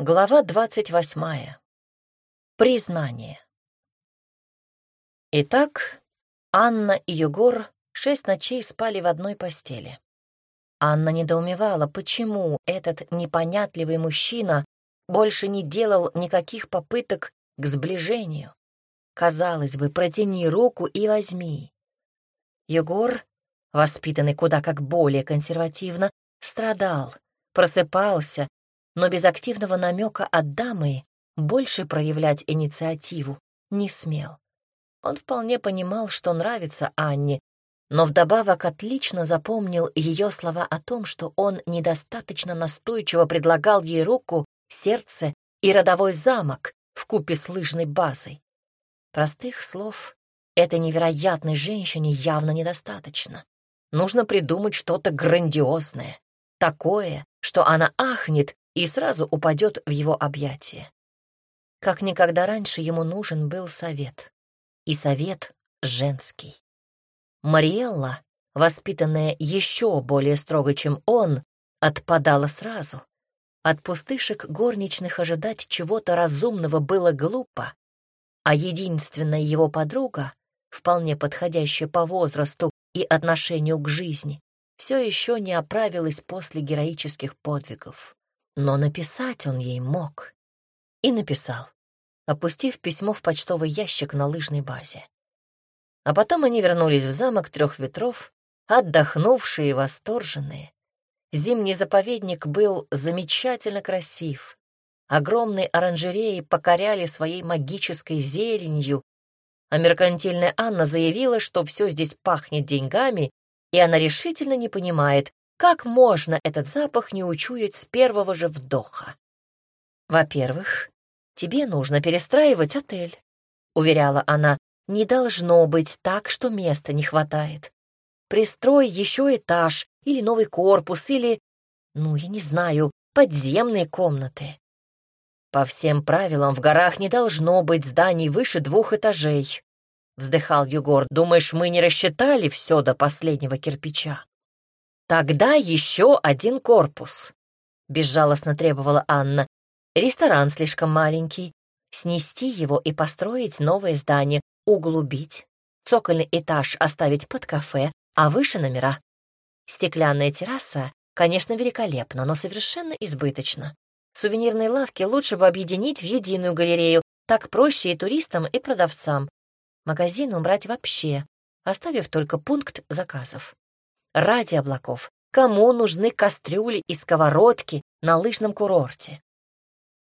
Глава двадцать восьмая. Признание. Итак, Анна и Егор шесть ночей спали в одной постели. Анна недоумевала, почему этот непонятливый мужчина больше не делал никаких попыток к сближению. Казалось бы, протяни руку и возьми. Егор, воспитанный куда как более консервативно, страдал, просыпался, но без активного намека от дамы больше проявлять инициативу не смел. Он вполне понимал, что нравится Анне, но вдобавок отлично запомнил ее слова о том, что он недостаточно настойчиво предлагал ей руку, сердце и родовой замок в купе с лыжной базой. Простых слов этой невероятной женщине явно недостаточно. Нужно придумать что-то грандиозное, такое, что она ахнет и сразу упадет в его объятия. Как никогда раньше ему нужен был совет. И совет женский. Мариэлла, воспитанная еще более строго, чем он, отпадала сразу. От пустышек горничных ожидать чего-то разумного было глупо, а единственная его подруга, вполне подходящая по возрасту и отношению к жизни, все еще не оправилась после героических подвигов. Но написать он ей мог. И написал, опустив письмо в почтовый ящик на лыжной базе. А потом они вернулись в замок трех ветров, отдохнувшие и восторженные. Зимний заповедник был замечательно красив. Огромные оранжереи покоряли своей магической зеленью, а меркантильная Анна заявила, что все здесь пахнет деньгами и она решительно не понимает, как можно этот запах не учуять с первого же вдоха. «Во-первых, тебе нужно перестраивать отель», — уверяла она. «Не должно быть так, что места не хватает. Пристрой еще этаж или новый корпус, или, ну, я не знаю, подземные комнаты. По всем правилам в горах не должно быть зданий выше двух этажей вздыхал Югор. «Думаешь, мы не рассчитали все до последнего кирпича?» «Тогда еще один корпус», — безжалостно требовала Анна. «Ресторан слишком маленький. Снести его и построить новое здание, углубить. Цокольный этаж оставить под кафе, а выше номера. Стеклянная терраса, конечно, великолепна, но совершенно избыточно. Сувенирные лавки лучше бы объединить в единую галерею, так проще и туристам, и продавцам. Магазин убрать вообще, оставив только пункт заказов. Ради облаков, кому нужны кастрюли и сковородки на лыжном курорте?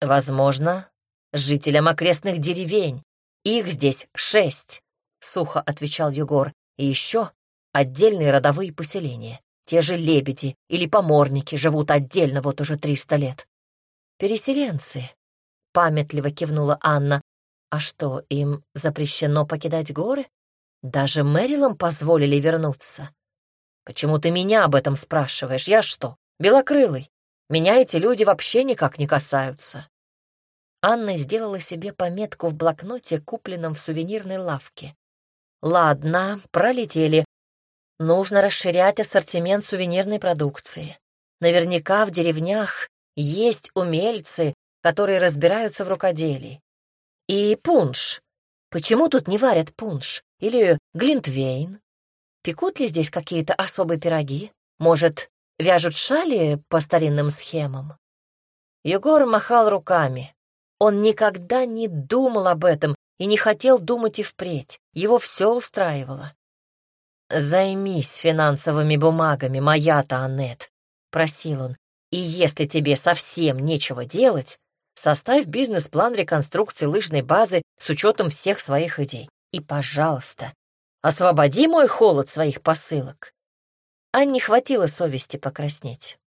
Возможно, жителям окрестных деревень. Их здесь шесть, — сухо отвечал Егор. И еще отдельные родовые поселения. Те же лебеди или поморники живут отдельно вот уже триста лет. Переселенцы, — памятливо кивнула Анна, а что, им запрещено покидать горы? Даже Мэрилам позволили вернуться. Почему ты меня об этом спрашиваешь? Я что, белокрылый? Меня эти люди вообще никак не касаются. Анна сделала себе пометку в блокноте, купленном в сувенирной лавке. Ладно, пролетели. Нужно расширять ассортимент сувенирной продукции. Наверняка в деревнях есть умельцы, которые разбираются в рукоделии. И пунш. Почему тут не варят пунш? Или глинтвейн? Пекут ли здесь какие-то особые пироги? Может, вяжут шали по старинным схемам? Егор махал руками. Он никогда не думал об этом и не хотел думать и впредь. Его все устраивало. «Займись финансовыми бумагами, моя-то, Аннет», — просил он. «И если тебе совсем нечего делать, Составь бизнес-план реконструкции лыжной базы с учетом всех своих идей. И, пожалуйста, освободи мой холод своих посылок. Анне хватило совести покраснеть.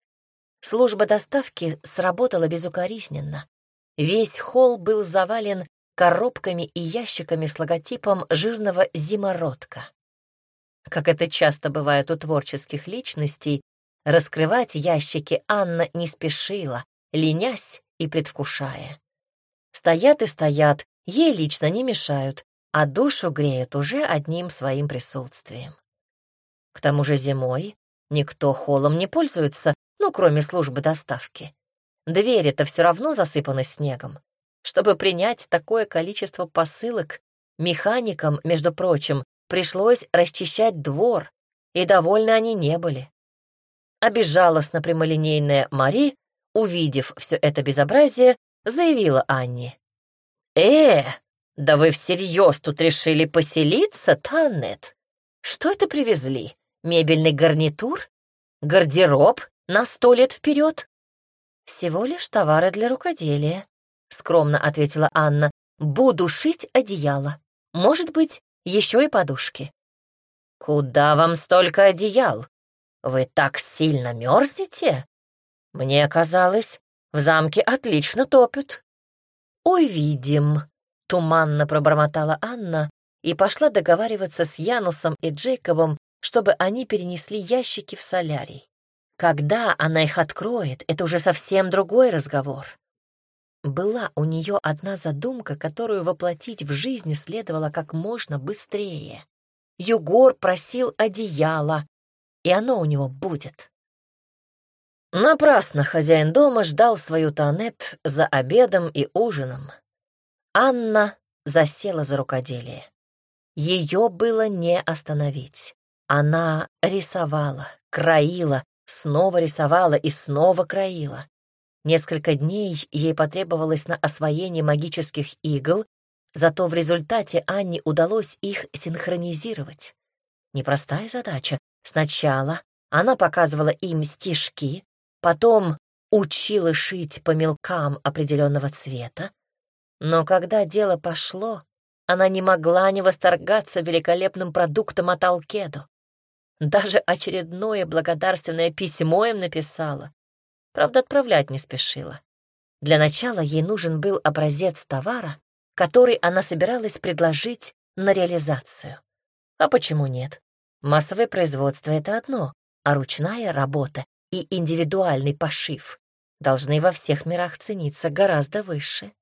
Служба доставки сработала безукоризненно. Весь холл был завален коробками и ящиками с логотипом жирного зимородка. Как это часто бывает у творческих личностей, раскрывать ящики Анна не спешила, ленясь и предвкушая. Стоят и стоят, ей лично не мешают, а душу греют уже одним своим присутствием. К тому же зимой никто холлом не пользуется, ну, кроме службы доставки. Двери-то все равно засыпаны снегом. Чтобы принять такое количество посылок, механикам, между прочим, пришлось расчищать двор, и довольны они не были. А безжалостно прямолинейная Мари, увидев все это безобразие, заявила Анне. «Э, да вы всерьез тут решили поселиться, Таннет? Что это привезли? Мебельный гарнитур? Гардероб на сто лет вперед?» «Всего лишь товары для рукоделия», — скромно ответила Анна. «Буду шить одеяло. Может быть, еще и подушки». «Куда вам столько одеял? Вы так сильно мерзнете? Мне казалось, в замке отлично топят». «Увидим», — туманно пробормотала Анна и пошла договариваться с Янусом и Джейкобом, чтобы они перенесли ящики в солярий. Когда она их откроет, это уже совсем другой разговор. Была у нее одна задумка, которую воплотить в жизнь следовало как можно быстрее. Югор просил одеяло, и оно у него будет. Напрасно хозяин дома ждал свою Танет за обедом и ужином. Анна засела за рукоделие. Ее было не остановить. Она рисовала, краила, снова рисовала и снова краила. Несколько дней ей потребовалось на освоение магических игл, зато в результате Анне удалось их синхронизировать. Непростая задача. Сначала она показывала им стежки, потом учила шить по мелкам определенного цвета. Но когда дело пошло, она не могла не восторгаться великолепным продуктом от Алкедо. Даже очередное благодарственное письмо им написала. Правда, отправлять не спешила. Для начала ей нужен был образец товара, который она собиралась предложить на реализацию. А почему нет? Массовое производство — это одно, а ручная работа и индивидуальный пошив должны во всех мирах цениться гораздо выше.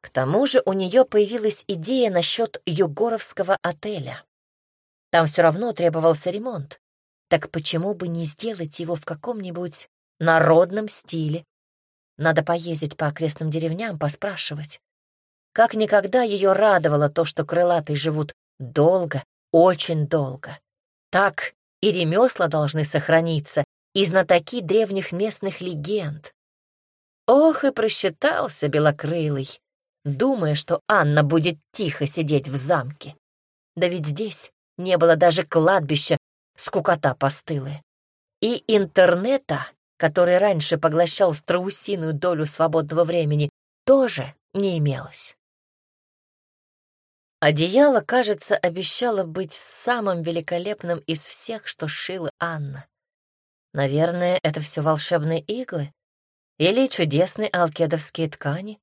К тому же у нее появилась идея насчет югоровского отеля. Там все равно требовался ремонт. Так почему бы не сделать его в каком-нибудь народном стиле? Надо поездить по окрестным деревням, поспрашивать. Как никогда ее радовало то, что крылатые живут долго, очень долго. Так и ремесла должны сохраниться, и знатоки древних местных легенд. Ох, и просчитался белокрылый, думая, что Анна будет тихо сидеть в замке. Да ведь здесь не было даже кладбища, скукота постылая. И интернета, который раньше поглощал страусиную долю свободного времени, тоже не имелось. Одеяло, кажется, обещало быть самым великолепным из всех, что шила Анна. Наверное, это все волшебные иглы? Или чудесные алкедовские ткани?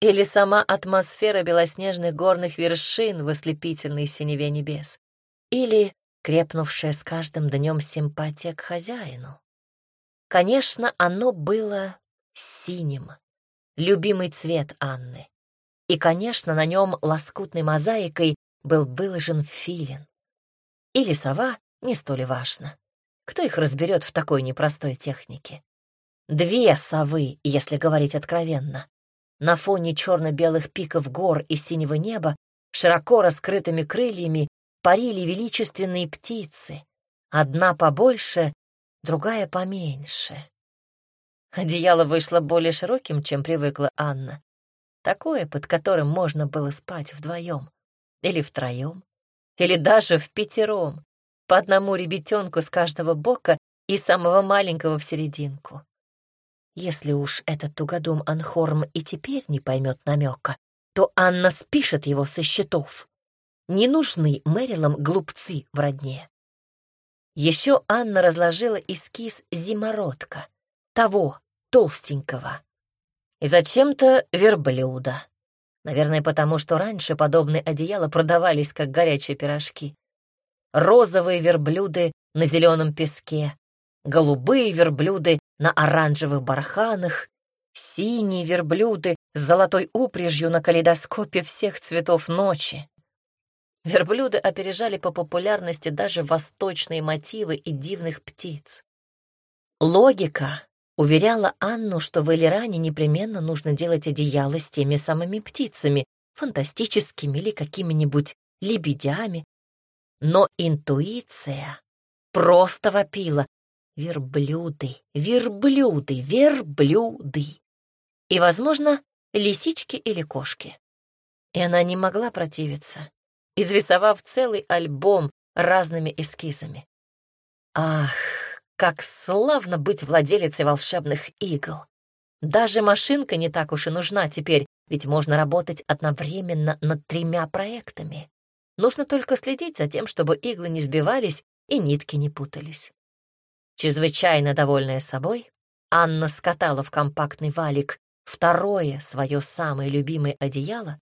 Или сама атмосфера белоснежных горных вершин в ослепительной синеве небес? Или крепнувшая с каждым днем симпатия к хозяину? Конечно, оно было синим, любимый цвет Анны. И, конечно, на нем лоскутной мозаикой был выложен филин. Или сова, не столь важно. Кто их разберет в такой непростой технике? Две совы, если говорить откровенно. На фоне черно-белых пиков гор и синего неба широко раскрытыми крыльями парили величественные птицы. Одна побольше, другая поменьше. Одеяло вышло более широким, чем привыкла Анна. Такое, под которым можно было спать вдвоем, или втроем, или даже в пятером по одному ребятенку с каждого бока и самого маленького в серединку. Если уж этот тугодум Анхорм и теперь не поймет намека, то Анна спишет его со счетов. Не нужны Мэрилам глупцы в родне. Еще Анна разложила эскиз зимородка, того толстенького. И зачем-то верблюда. Наверное, потому что раньше подобные одеяла продавались как горячие пирожки розовые верблюды на зеленом песке, голубые верблюды на оранжевых барханах, синие верблюды с золотой упряжью на калейдоскопе всех цветов ночи. Верблюды опережали по популярности даже восточные мотивы и дивных птиц. Логика Уверяла Анну, что в Элиране непременно нужно делать одеяло с теми самыми птицами, фантастическими или какими-нибудь лебедями. Но интуиция просто вопила. Верблюды, верблюды, верблюды. И, возможно, лисички или кошки. И она не могла противиться, изрисовав целый альбом разными эскизами. Ах, как славно быть владелицей волшебных игл! Даже машинка не так уж и нужна теперь, ведь можно работать одновременно над тремя проектами. Нужно только следить за тем, чтобы иглы не сбивались и нитки не путались. Чрезвычайно довольная собой, Анна скатала в компактный валик второе свое самое любимое одеяло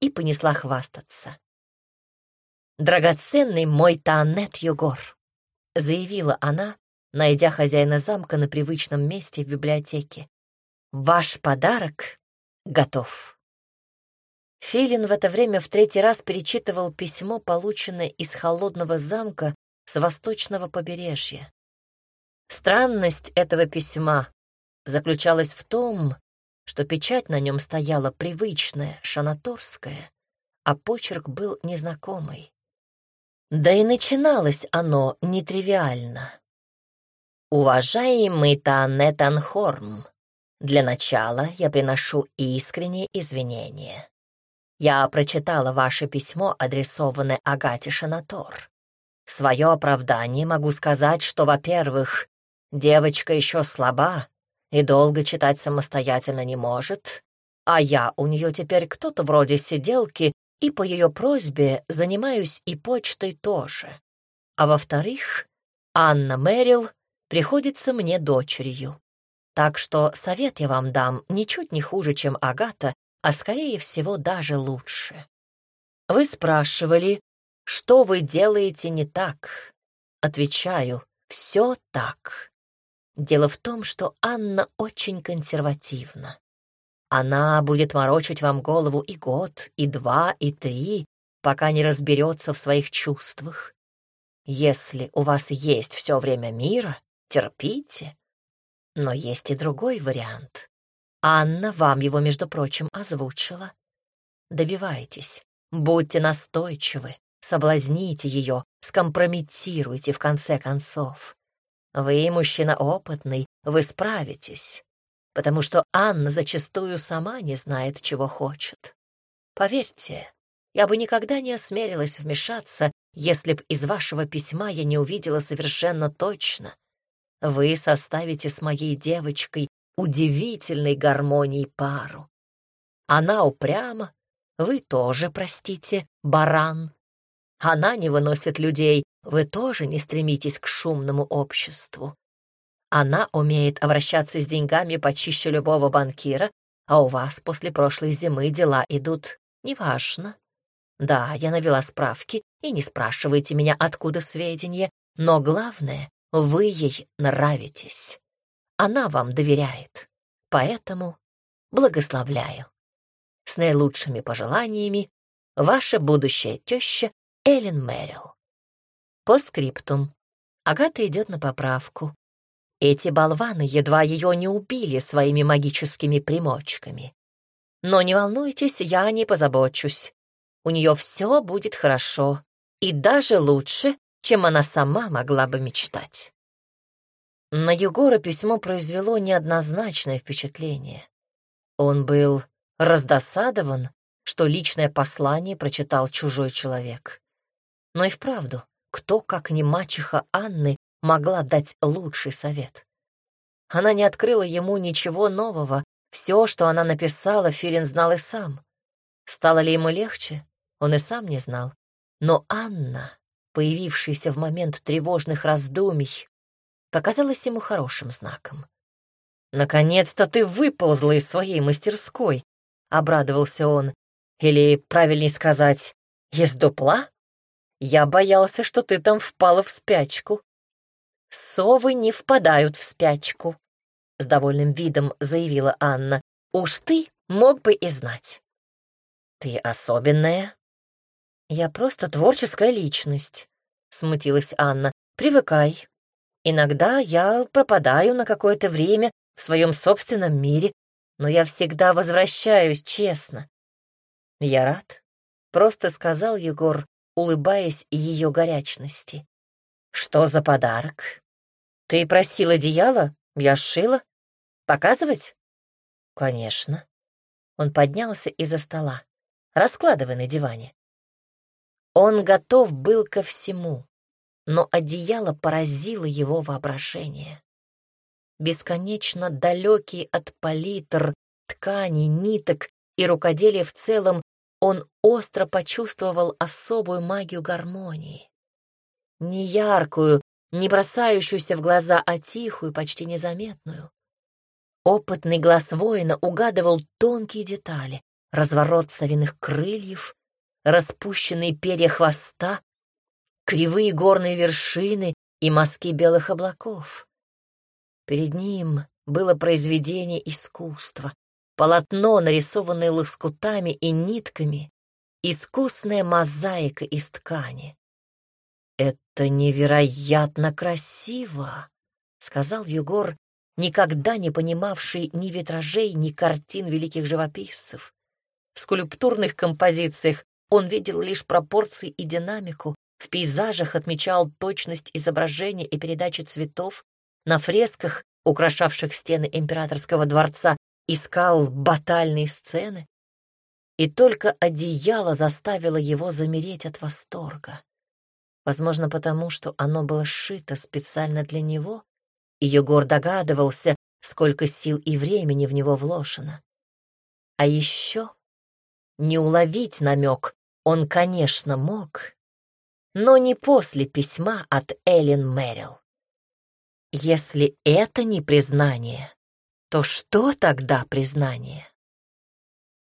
и понесла хвастаться. «Драгоценный мой Таанет Югор», — заявила она, найдя хозяина замка на привычном месте в библиотеке. «Ваш подарок готов». Филин в это время в третий раз перечитывал письмо, полученное из холодного замка с восточного побережья. Странность этого письма заключалась в том, что печать на нем стояла привычная, шанаторская, а почерк был незнакомый. Да и начиналось оно нетривиально. «Уважаемый Таанет Анхорм, для начала я приношу искренние извинения. Я прочитала ваше письмо, адресованное Агате Шанатор. В свое оправдание могу сказать, что, во-первых, девочка еще слаба и долго читать самостоятельно не может, а я у нее теперь кто-то вроде сиделки, и по ее просьбе занимаюсь и почтой тоже. А во-вторых, Анна Мэрил приходится мне дочерью. Так что совет я вам дам ничуть не хуже, чем Агата, а скорее всего даже лучше. Вы спрашивали, что вы делаете не так? Отвечаю, все так. Дело в том, что Анна очень консервативна. Она будет морочить вам голову и год, и два, и три, пока не разберется в своих чувствах. Если у вас есть все время мира, терпите. Но есть и другой вариант. Анна вам его, между прочим, озвучила. Добивайтесь, будьте настойчивы, соблазните ее, скомпрометируйте в конце концов. Вы мужчина опытный, вы справитесь, потому что Анна зачастую сама не знает, чего хочет. Поверьте, я бы никогда не осмелилась вмешаться, если б из вашего письма я не увидела совершенно точно. Вы составите с моей девочкой удивительной гармонии пару. Она упряма, вы тоже, простите, баран. Она не выносит людей, вы тоже не стремитесь к шумному обществу. Она умеет обращаться с деньгами почище любого банкира, а у вас после прошлой зимы дела идут неважно. Да, я навела справки, и не спрашивайте меня, откуда сведения, но главное, вы ей нравитесь. Она вам доверяет, поэтому благословляю. С наилучшими пожеланиями, ваша будущая теща Эллен Мэрил. По скриптум. Агата идет на поправку. Эти болваны едва ее не убили своими магическими примочками. Но не волнуйтесь, я не позабочусь. У нее все будет хорошо, и даже лучше, чем она сама могла бы мечтать. На Егора письмо произвело неоднозначное впечатление. Он был раздосадован, что личное послание прочитал чужой человек. Но и вправду, кто, как не мачеха Анны, могла дать лучший совет? Она не открыла ему ничего нового. Все, что она написала, Филин знал и сам. Стало ли ему легче, он и сам не знал. Но Анна, появившаяся в момент тревожных раздумий, показалась ему хорошим знаком. «Наконец-то ты выползла из своей мастерской», — обрадовался он. «Или, правильнее сказать, из дупла?» Я боялся, что ты там впала в спячку. Совы не впадают в спячку, — с довольным видом заявила Анна. Уж ты мог бы и знать. Ты особенная. Я просто творческая личность, — смутилась Анна. Привыкай. Иногда я пропадаю на какое-то время в своем собственном мире, но я всегда возвращаюсь честно. Я рад, — просто сказал Егор, улыбаясь ее горячности. Что за подарок? Ты просил одеяло? Я сшила. Показывать? Конечно. Он поднялся из-за стола. Раскладывай на диване. Он готов был ко всему, но одеяло поразило его воображение. Бесконечно далекий от палитр, тканей, ниток и рукоделия в целом, он остро почувствовал особую магию гармонии. Не яркую, не бросающуюся в глаза, а тихую, почти незаметную. Опытный глаз воина угадывал тонкие детали, разворот совиных крыльев, распущенные перья хвоста, кривые горные вершины и мазки белых облаков. Перед ним было произведение искусства, полотно, нарисованное лоскутами и нитками, искусная мозаика из ткани. «Это невероятно красиво», — сказал Егор, никогда не понимавший ни витражей, ни картин великих живописцев. В скульптурных композициях он видел лишь пропорции и динамику, в пейзажах отмечал точность изображения и передачи цветов, на фресках, украшавших стены императорского дворца, искал батальные сцены. И только одеяло заставило его замереть от восторга. Возможно, потому что оно было сшито специально для него, и Егор догадывался, сколько сил и времени в него вложено. А еще не уловить намек он, конечно, мог, но не после письма от Эллен Мэрил. Если это не признание, то что тогда признание?